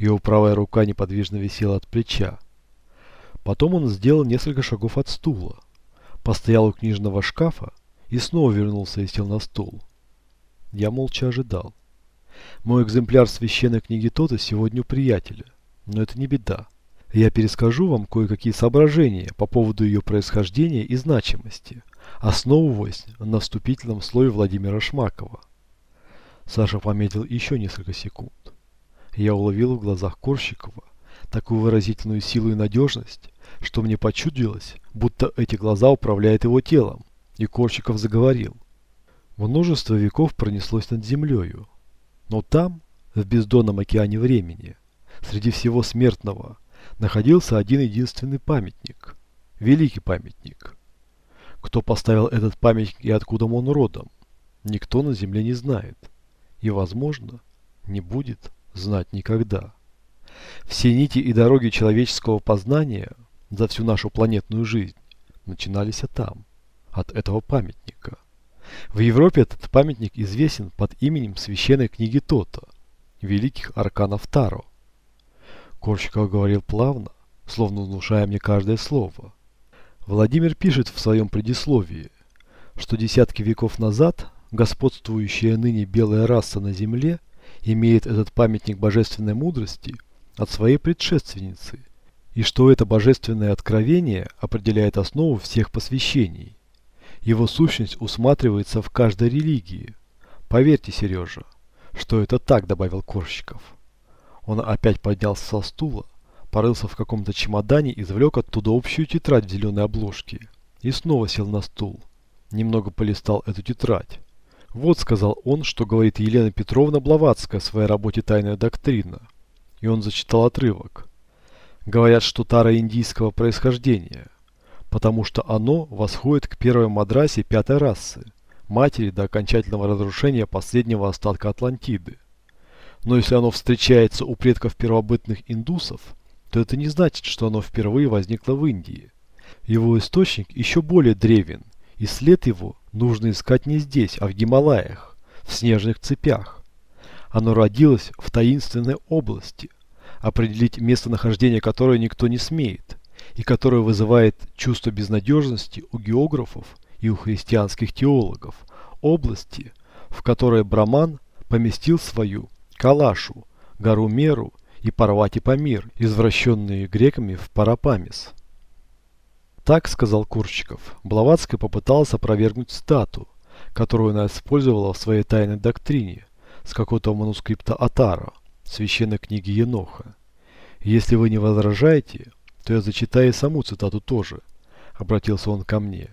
Его правая рука неподвижно висела от плеча. Потом он сделал несколько шагов от стула, постоял у книжного шкафа и снова вернулся и сел на стул. Я молча ожидал. Мой экземпляр священной книги Тота сегодня у приятеля, но это не беда. Я перескажу вам кое-какие соображения по поводу ее происхождения и значимости, основываясь на вступительном слое Владимира Шмакова. Саша пометил еще несколько секунд я уловил в глазах Корщикова такую выразительную силу и надежность, что мне почудилось, будто эти глаза управляют его телом. И Корщиков заговорил. Множество веков пронеслось над землею, но там, в бездонном океане времени, среди всего смертного, находился один единственный памятник. Великий памятник. Кто поставил этот памятник и откуда он родом, никто на земле не знает. И, возможно, не будет знать никогда. Все нити и дороги человеческого познания за всю нашу планетную жизнь начинались там, от этого памятника. В Европе этот памятник известен под именем священной книги Тота, великих арканов Таро. Корщиков говорил плавно, словно внушая мне каждое слово. Владимир пишет в своем предисловии, что десятки веков назад господствующая ныне белая раса на Земле – имеет этот памятник божественной мудрости от своей предшественницы, и что это божественное откровение определяет основу всех посвящений. Его сущность усматривается в каждой религии. Поверьте, Сережа, что это так, добавил Корщиков. Он опять поднялся со стула, порылся в каком-то чемодане, извлек оттуда общую тетрадь в зеленой обложке и снова сел на стул. Немного полистал эту тетрадь. Вот сказал он, что говорит Елена Петровна Блаватская в своей работе «Тайная доктрина». И он зачитал отрывок. Говорят, что тара индийского происхождения, потому что оно восходит к первой мадрасе пятой расы, матери до окончательного разрушения последнего остатка Атлантиды. Но если оно встречается у предков первобытных индусов, то это не значит, что оно впервые возникло в Индии. Его источник еще более древен, и след его – нужно искать не здесь, а в Гималаях, в снежных цепях. Оно родилось в таинственной области, определить местонахождение которой никто не смеет, и которое вызывает чувство безнадежности у географов и у христианских теологов, области, в которой Браман поместил свою Калашу, гору Меру и Парвати Памир, извращенные греками в Парапамис. Так сказал Курчиков. Блаватский попытался опровергнуть стату, которую она использовала в своей тайной доктрине с какого-то манускрипта Атара, священной книги Еноха. «Если вы не возражаете, то я зачитаю и саму цитату тоже», — обратился он ко мне.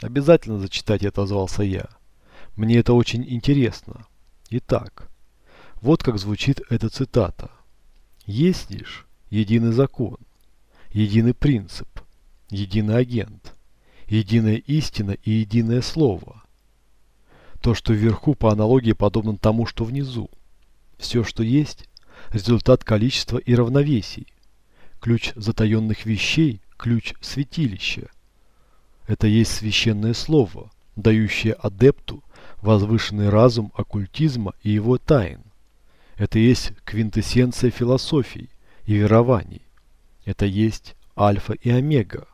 «Обязательно зачитать», — отозвался я. «Мне это очень интересно». Итак, вот как звучит эта цитата. «Есть лишь единый закон, единый принцип, единый агент, единая истина и единое слово. То, что вверху по аналогии подобно тому, что внизу. Все, что есть, результат количества и равновесий. Ключ затаенных вещей, ключ святилища. Это есть священное слово, дающее адепту возвышенный разум оккультизма и его тайн. Это есть квинтэссенция философий и верований. Это есть альфа и омега.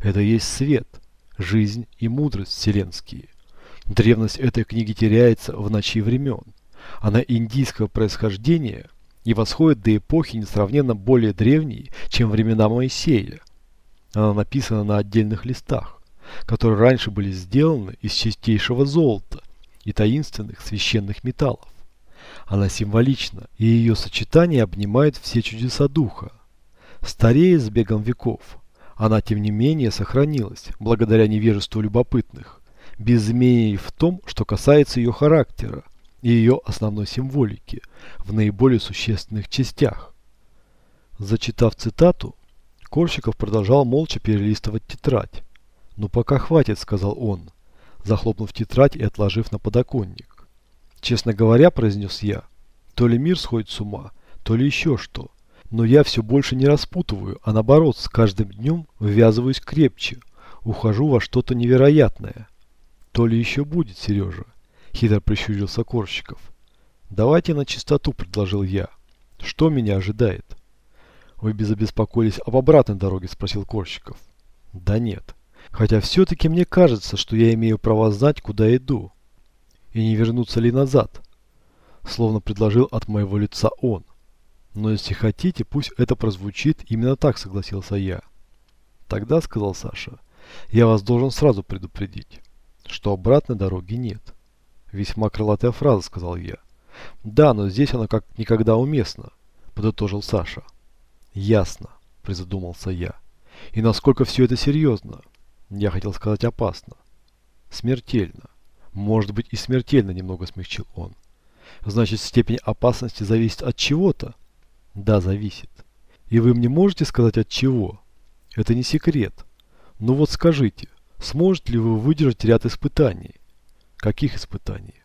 Это есть свет, жизнь и мудрость вселенские. Древность этой книги теряется в ночи времен. Она индийского происхождения и восходит до эпохи несравненно более древней, чем времена Моисея. Она написана на отдельных листах, которые раньше были сделаны из чистейшего золота и таинственных священных металлов. Она символична, и ее сочетание обнимает все чудеса духа. Старее с бегом веков – она, тем не менее, сохранилась, благодаря невежеству любопытных, без изменений в том, что касается ее характера и ее основной символики в наиболее существенных частях. Зачитав цитату, Корщиков продолжал молча перелистывать тетрадь. «Ну пока хватит», — сказал он, захлопнув тетрадь и отложив на подоконник. «Честно говоря», — произнес я, — «то ли мир сходит с ума, то ли еще что. Но я все больше не распутываю, а наоборот, с каждым днем ввязываюсь крепче. Ухожу во что-то невероятное. То ли еще будет, Сережа, хитро прищурился Корщиков. Давайте на чистоту, предложил я. Что меня ожидает? Вы безобеспокоились об обратной дороге, спросил Корщиков. Да нет. Хотя все-таки мне кажется, что я имею право знать, куда иду. И не вернуться ли назад? Словно предложил от моего лица он. Но если хотите, пусть это прозвучит именно так, согласился я. Тогда, сказал Саша, я вас должен сразу предупредить, что обратной дороги нет. Весьма крылатая фраза, сказал я. Да, но здесь она как никогда уместна, подытожил Саша. Ясно, призадумался я. И насколько все это серьезно? Я хотел сказать опасно. Смертельно. Может быть и смертельно немного смягчил он. Значит, степень опасности зависит от чего-то? Да, зависит. И вы мне можете сказать от чего? Это не секрет. Ну вот скажите, сможете ли вы выдержать ряд испытаний? Каких испытаний?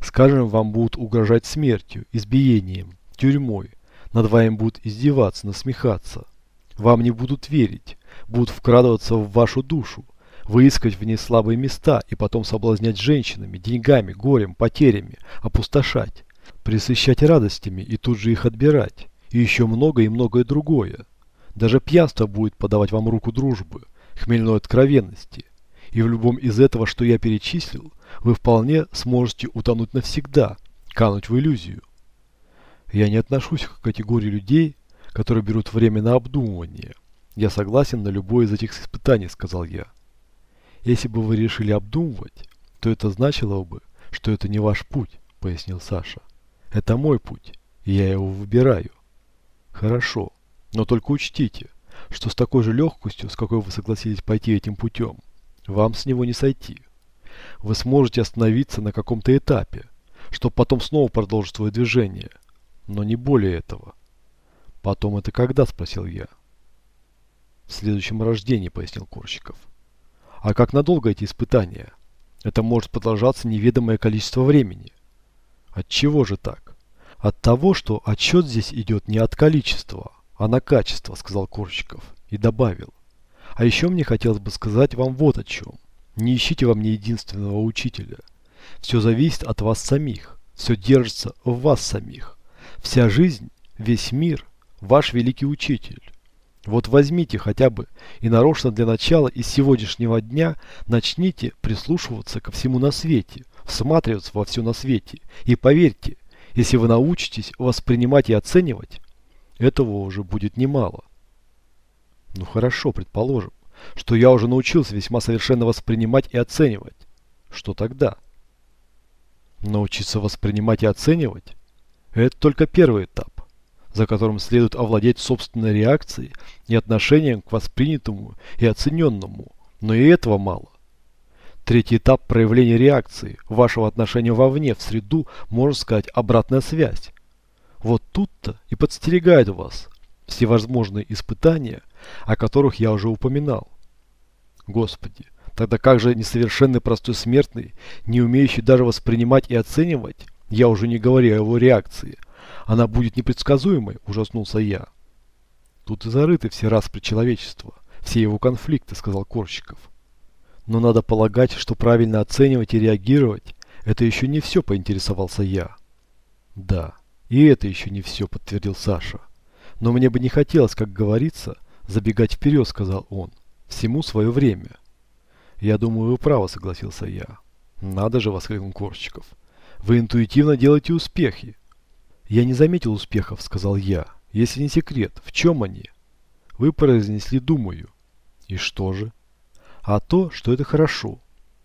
Скажем, вам будут угрожать смертью, избиением, тюрьмой. Над вами будут издеваться, насмехаться. Вам не будут верить, будут вкрадываться в вашу душу, выискать в ней слабые места и потом соблазнять женщинами, деньгами, горем, потерями, опустошать, пресыщать радостями и тут же их отбирать и еще многое и многое другое. Даже пьянство будет подавать вам руку дружбы, хмельной откровенности. И в любом из этого, что я перечислил, вы вполне сможете утонуть навсегда, кануть в иллюзию. Я не отношусь к категории людей, которые берут время на обдумывание. Я согласен на любое из этих испытаний, сказал я. Если бы вы решили обдумывать, то это значило бы, что это не ваш путь, пояснил Саша. Это мой путь, и я его выбираю. Хорошо, но только учтите, что с такой же легкостью, с какой вы согласились пойти этим путем, вам с него не сойти. Вы сможете остановиться на каком-то этапе, чтобы потом снова продолжить свое движение, но не более этого. Потом это когда, спросил я. В следующем рождении, пояснил Курщиков. А как надолго эти испытания? Это может продолжаться неведомое количество времени. От чего же так? От того, что отчет здесь идет не от количества, а на качество, сказал Корчиков и добавил. А еще мне хотелось бы сказать вам вот о чем. Не ищите во мне единственного учителя. Все зависит от вас самих. Все держится в вас самих. Вся жизнь, весь мир – ваш великий учитель. Вот возьмите хотя бы и нарочно для начала из сегодняшнего дня начните прислушиваться ко всему на свете, всматриваться во все на свете. И поверьте, если вы научитесь воспринимать и оценивать, этого уже будет немало. Ну хорошо, предположим, что я уже научился весьма совершенно воспринимать и оценивать. Что тогда? Научиться воспринимать и оценивать – это только первый этап, за которым следует овладеть собственной реакцией и отношением к воспринятому и оцененному, но и этого мало. Третий этап проявления реакции, вашего отношения вовне, в среду, можно сказать, обратная связь. Вот тут-то и подстерегает вас всевозможные испытания, о которых я уже упоминал. Господи, тогда как же несовершенный простой смертный, не умеющий даже воспринимать и оценивать, я уже не говорю о его реакции, она будет непредсказуемой, ужаснулся я. Тут и зарыты все распри человечества, все его конфликты, сказал Корщиков но надо полагать, что правильно оценивать и реагировать – это еще не все, поинтересовался я. Да, и это еще не все, подтвердил Саша. Но мне бы не хотелось, как говорится, забегать вперед, сказал он. Всему свое время. Я думаю, вы правы, согласился я. Надо же, воскликнул Корщиков. Вы интуитивно делаете успехи. Я не заметил успехов, сказал я. Если не секрет, в чем они? Вы произнесли «думаю». И что же? а то, что это хорошо.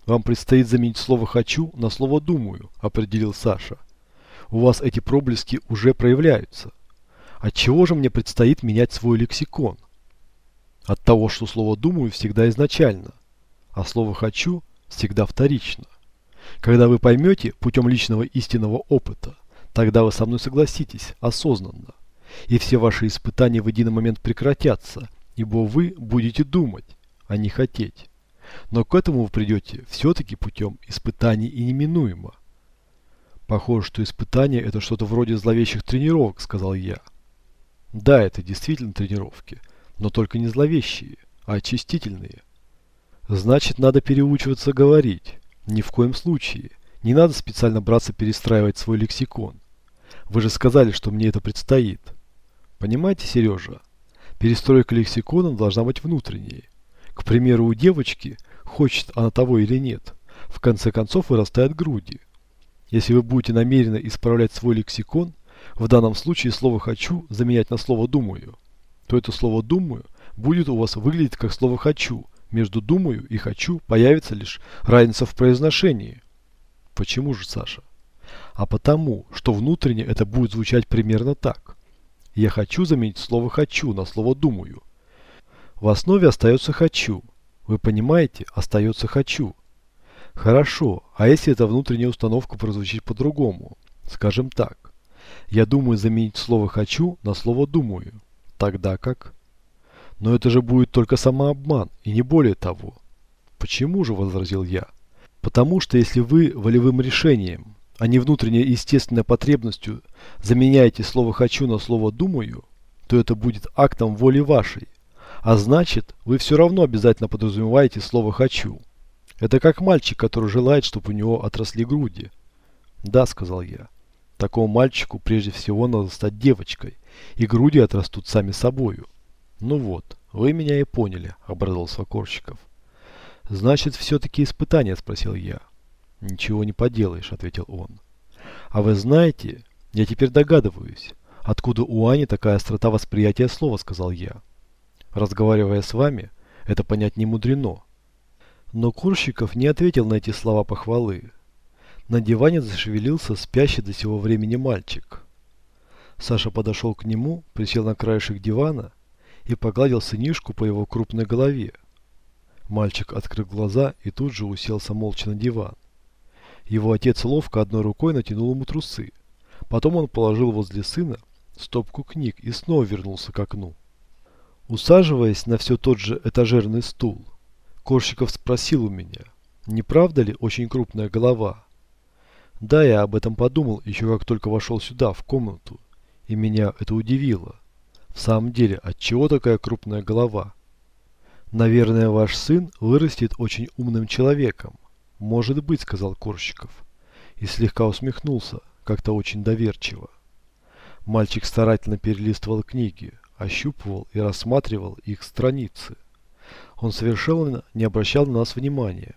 Вам предстоит заменить слово «хочу» на слово «думаю», определил Саша. У вас эти проблески уже проявляются. От чего же мне предстоит менять свой лексикон? От того, что слово «думаю» всегда изначально, а слово «хочу» всегда вторично. Когда вы поймете путем личного истинного опыта, тогда вы со мной согласитесь осознанно. И все ваши испытания в один момент прекратятся, ибо вы будете думать, а не хотеть. Но к этому вы придете все-таки путем испытаний и неминуемо. Похоже, что испытания это что-то вроде зловещих тренировок, сказал я. Да, это действительно тренировки, но только не зловещие, а очистительные. Значит, надо переучиваться говорить. Ни в коем случае. Не надо специально браться перестраивать свой лексикон. Вы же сказали, что мне это предстоит. Понимаете, Сережа, перестройка лексикона должна быть внутренней. К примеру, у девочки хочет она того или нет, в конце концов вырастают груди. Если вы будете намеренно исправлять свой лексикон, в данном случае слово «хочу» заменять на слово «думаю», то это слово «думаю» будет у вас выглядеть как слово «хочу». Между «думаю» и «хочу» появится лишь разница в произношении. Почему же, Саша? А потому, что внутренне это будет звучать примерно так. Я хочу заменить слово «хочу» на слово «думаю», в основе остается «хочу». Вы понимаете, остается «хочу». Хорошо, а если эта внутренняя установка прозвучит по-другому? Скажем так. Я думаю заменить слово «хочу» на слово «думаю». Тогда как? Но это же будет только самообман, и не более того. Почему же, возразил я. Потому что если вы волевым решением, а не внутренней естественной потребностью, заменяете слово «хочу» на слово «думаю», то это будет актом воли вашей – а значит, вы все равно обязательно подразумеваете слово «хочу». Это как мальчик, который желает, чтобы у него отросли груди. Да, сказал я. Такому мальчику прежде всего надо стать девочкой, и груди отрастут сами собою. Ну вот, вы меня и поняли, обрадовался Корщиков. Значит, все-таки испытание, спросил я. Ничего не поделаешь, ответил он. А вы знаете, я теперь догадываюсь, откуда у Ани такая острота восприятия слова, сказал я разговаривая с вами, это понять не мудрено. Но Курщиков не ответил на эти слова похвалы. На диване зашевелился спящий до сего времени мальчик. Саша подошел к нему, присел на краешек дивана и погладил сынишку по его крупной голове. Мальчик открыл глаза и тут же уселся молча на диван. Его отец ловко одной рукой натянул ему трусы. Потом он положил возле сына стопку книг и снова вернулся к окну. Усаживаясь на все тот же этажерный стул, Корщиков спросил у меня, не правда ли очень крупная голова? Да, я об этом подумал еще как только вошел сюда, в комнату, и меня это удивило. В самом деле, от чего такая крупная голова? Наверное, ваш сын вырастет очень умным человеком. Может быть, сказал Корщиков. И слегка усмехнулся, как-то очень доверчиво. Мальчик старательно перелистывал книги, ощупывал и рассматривал их страницы. Он совершенно не обращал на нас внимания.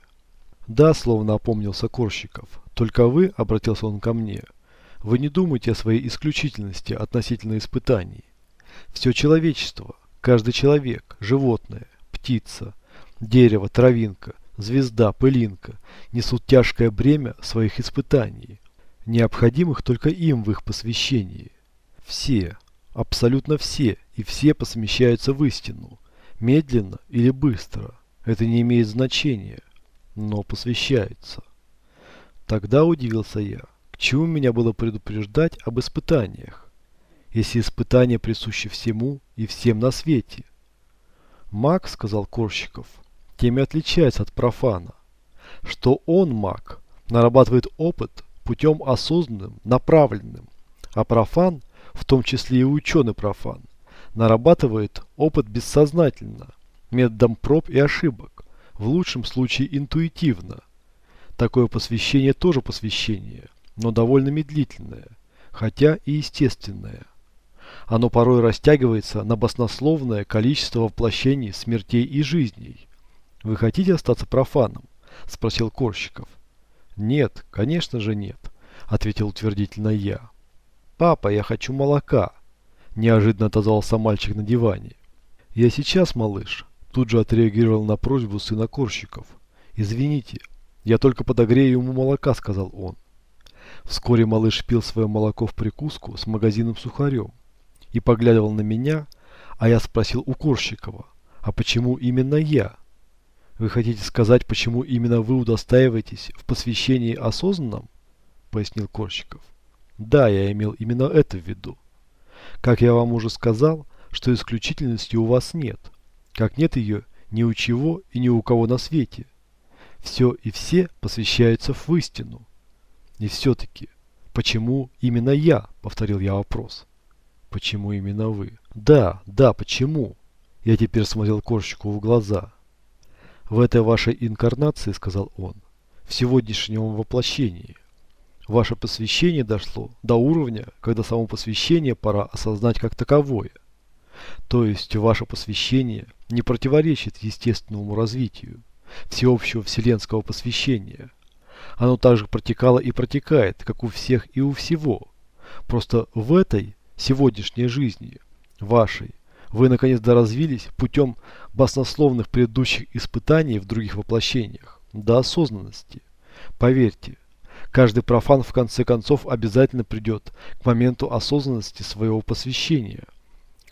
«Да», — словно опомнился Корщиков, — «только вы», — обратился он ко мне, — «вы не думайте о своей исключительности относительно испытаний. Все человечество, каждый человек, животное, птица, дерево, травинка, звезда, пылинка несут тяжкое бремя своих испытаний, необходимых только им в их посвящении. Все, Абсолютно все и все посмещаются в истину, медленно или быстро. Это не имеет значения, но посвящаются. Тогда удивился я, к чему меня было предупреждать об испытаниях, если испытания присущи всему и всем на свете. Маг, сказал Корщиков, тем и отличается от профана, что он, маг, нарабатывает опыт путем осознанным, направленным, а профан – в том числе и ученый профан, нарабатывает опыт бессознательно, методом проб и ошибок, в лучшем случае интуитивно. Такое посвящение тоже посвящение, но довольно медлительное, хотя и естественное. Оно порой растягивается на баснословное количество воплощений смертей и жизней. «Вы хотите остаться профаном?» – спросил Корщиков. «Нет, конечно же нет», – ответил утвердительно я. «Папа, я хочу молока!» Неожиданно отозвался мальчик на диване. «Я сейчас, малыш!» Тут же отреагировал на просьбу сына Корщиков. «Извините, я только подогрею ему молока», — сказал он. Вскоре малыш пил свое молоко в прикуску с магазином сухарем и поглядывал на меня, а я спросил у Корщикова, «А почему именно я?» «Вы хотите сказать, почему именно вы удостаиваетесь в посвящении осознанном?» — пояснил Корщиков. Да, я имел именно это в виду. Как я вам уже сказал, что исключительности у вас нет. Как нет ее ни у чего и ни у кого на свете. Все и все посвящаются в истину. И все-таки, почему именно я? Повторил я вопрос. Почему именно вы? Да, да, почему? Я теперь смотрел Корщику в глаза. В этой вашей инкарнации, сказал он, в сегодняшнем воплощении, Ваше посвящение дошло до уровня, когда само посвящение пора осознать как таковое. То есть ваше посвящение не противоречит естественному развитию, всеобщего вселенского посвящения. Оно также протекало и протекает, как у всех и у всего. Просто в этой сегодняшней жизни, вашей, вы наконец доразвились путем баснословных предыдущих испытаний в других воплощениях до осознанности. Поверьте, Каждый профан в конце концов обязательно придет к моменту осознанности своего посвящения.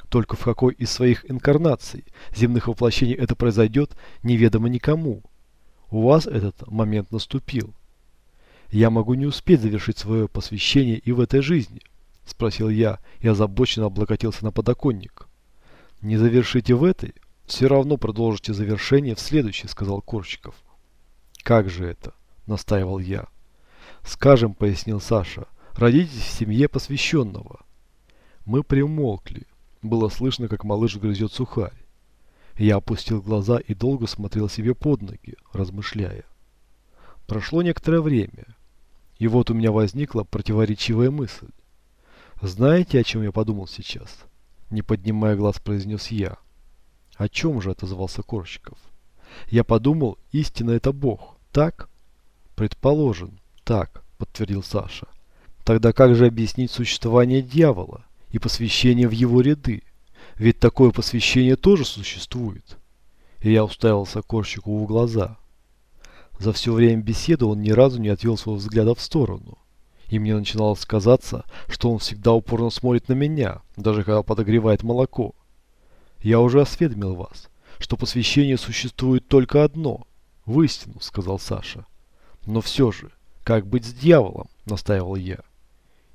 Только в какой из своих инкарнаций земных воплощений это произойдет, неведомо никому. У вас этот момент наступил. Я могу не успеть завершить свое посвящение и в этой жизни, спросил я и озабоченно облокотился на подоконник. Не завершите в этой, все равно продолжите завершение в следующей, сказал Корчиков. Как же это? настаивал я скажем, пояснил Саша. Родитесь в семье посвященного. Мы примолкли. Было слышно, как малыш грызет сухарь. Я опустил глаза и долго смотрел себе под ноги, размышляя. Прошло некоторое время, и вот у меня возникла противоречивая мысль. Знаете, о чем я подумал сейчас? Не поднимая глаз, произнес я. О чем же отозвался Корщиков? Я подумал, истина это Бог, так? Предположен так», — подтвердил Саша. «Тогда как же объяснить существование дьявола и посвящение в его ряды? Ведь такое посвящение тоже существует». И я уставился Корщику в глаза. За все время беседы он ни разу не отвел своего взгляда в сторону. И мне начинало сказаться, что он всегда упорно смотрит на меня, даже когда подогревает молоко. Я уже осведомил вас, что посвящение существует только одно – в истину, сказал Саша. Но все же, как быть с дьяволом?» – настаивал я.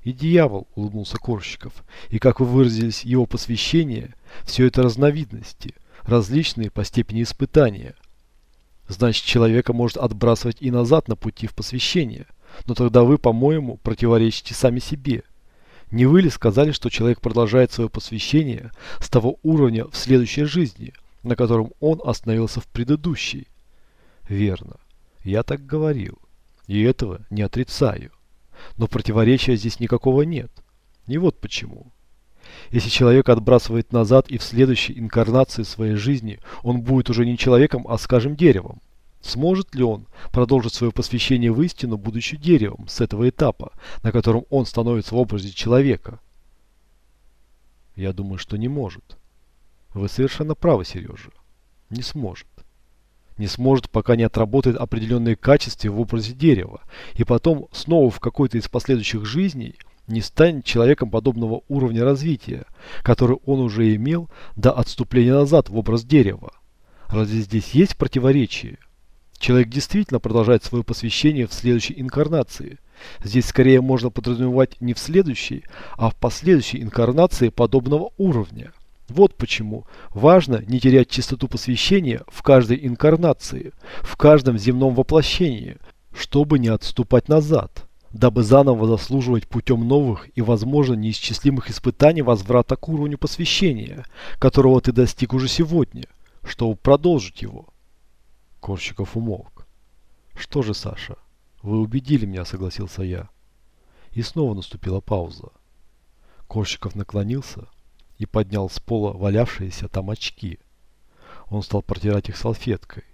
«И дьявол», – улыбнулся Корщиков. «И как вы выразились, его посвящение – все это разновидности, различные по степени испытания. Значит, человека может отбрасывать и назад на пути в посвящение, но тогда вы, по-моему, противоречите сами себе». Не вы ли сказали, что человек продолжает свое посвящение с того уровня в следующей жизни, на котором он остановился в предыдущей? Верно. Я так говорил. И этого не отрицаю. Но противоречия здесь никакого нет. И вот почему. Если человек отбрасывает назад и в следующей инкарнации своей жизни он будет уже не человеком, а, скажем, деревом, сможет ли он продолжить свое посвящение в истину, будучи деревом, с этого этапа, на котором он становится в образе человека? Я думаю, что не может. Вы совершенно правы, Сережа. Не сможет не сможет, пока не отработает определенные качества в образе дерева, и потом снова в какой-то из последующих жизней не станет человеком подобного уровня развития, который он уже имел до отступления назад в образ дерева. Разве здесь есть противоречие? Человек действительно продолжает свое посвящение в следующей инкарнации. Здесь скорее можно подразумевать не в следующей, а в последующей инкарнации подобного уровня. Вот почему важно не терять чистоту посвящения в каждой инкарнации, в каждом земном воплощении, чтобы не отступать назад, дабы заново заслуживать путем новых и, возможно, неисчислимых испытаний возврата к уровню посвящения, которого ты достиг уже сегодня, чтобы продолжить его. Корщиков умолк. «Что же, Саша, вы убедили меня», — согласился я. И снова наступила пауза. Корщиков наклонился, и поднял с пола валявшиеся там очки. Он стал протирать их салфеткой.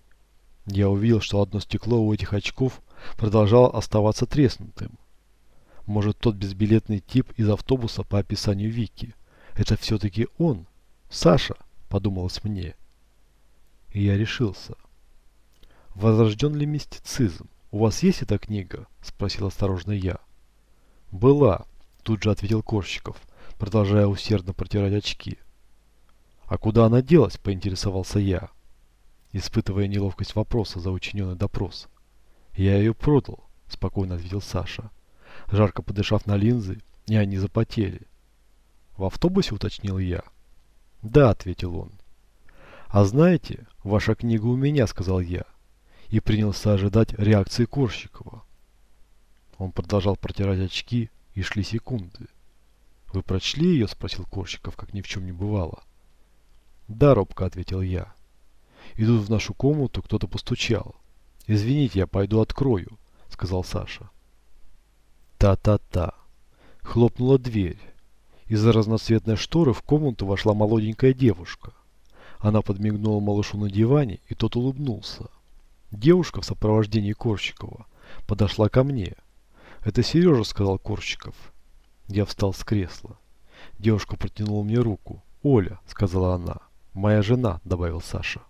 Я увидел, что одно стекло у этих очков продолжало оставаться треснутым. Может, тот безбилетный тип из автобуса по описанию Вики. Это все-таки он, Саша, подумалось мне. И я решился. «Возрожден ли мистицизм? У вас есть эта книга?» – спросил осторожно я. «Была», – тут же ответил Корщиков – продолжая усердно протирать очки. «А куда она делась?» – поинтересовался я, испытывая неловкость вопроса за учиненный допрос. «Я ее продал», – спокойно ответил Саша, жарко подышав на линзы, и они запотели. «В автобусе?» – уточнил я. «Да», – ответил он. «А знаете, ваша книга у меня», – сказал я, и принялся ожидать реакции Корщикова. Он продолжал протирать очки, и шли секунды. «Вы прочли ее?» – спросил Корщиков, как ни в чем не бывало. «Да, робко», – ответил я. Идут в нашу комнату кто-то постучал. «Извините, я пойду открою», – сказал Саша. «Та-та-та». Хлопнула дверь. Из-за разноцветной шторы в комнату вошла молоденькая девушка. Она подмигнула малышу на диване, и тот улыбнулся. Девушка в сопровождении Корщикова подошла ко мне. «Это Сережа», — сказал Корщиков. Я встал с кресла. Девушка протянула мне руку. «Оля», — сказала она. «Моя жена», — добавил Саша.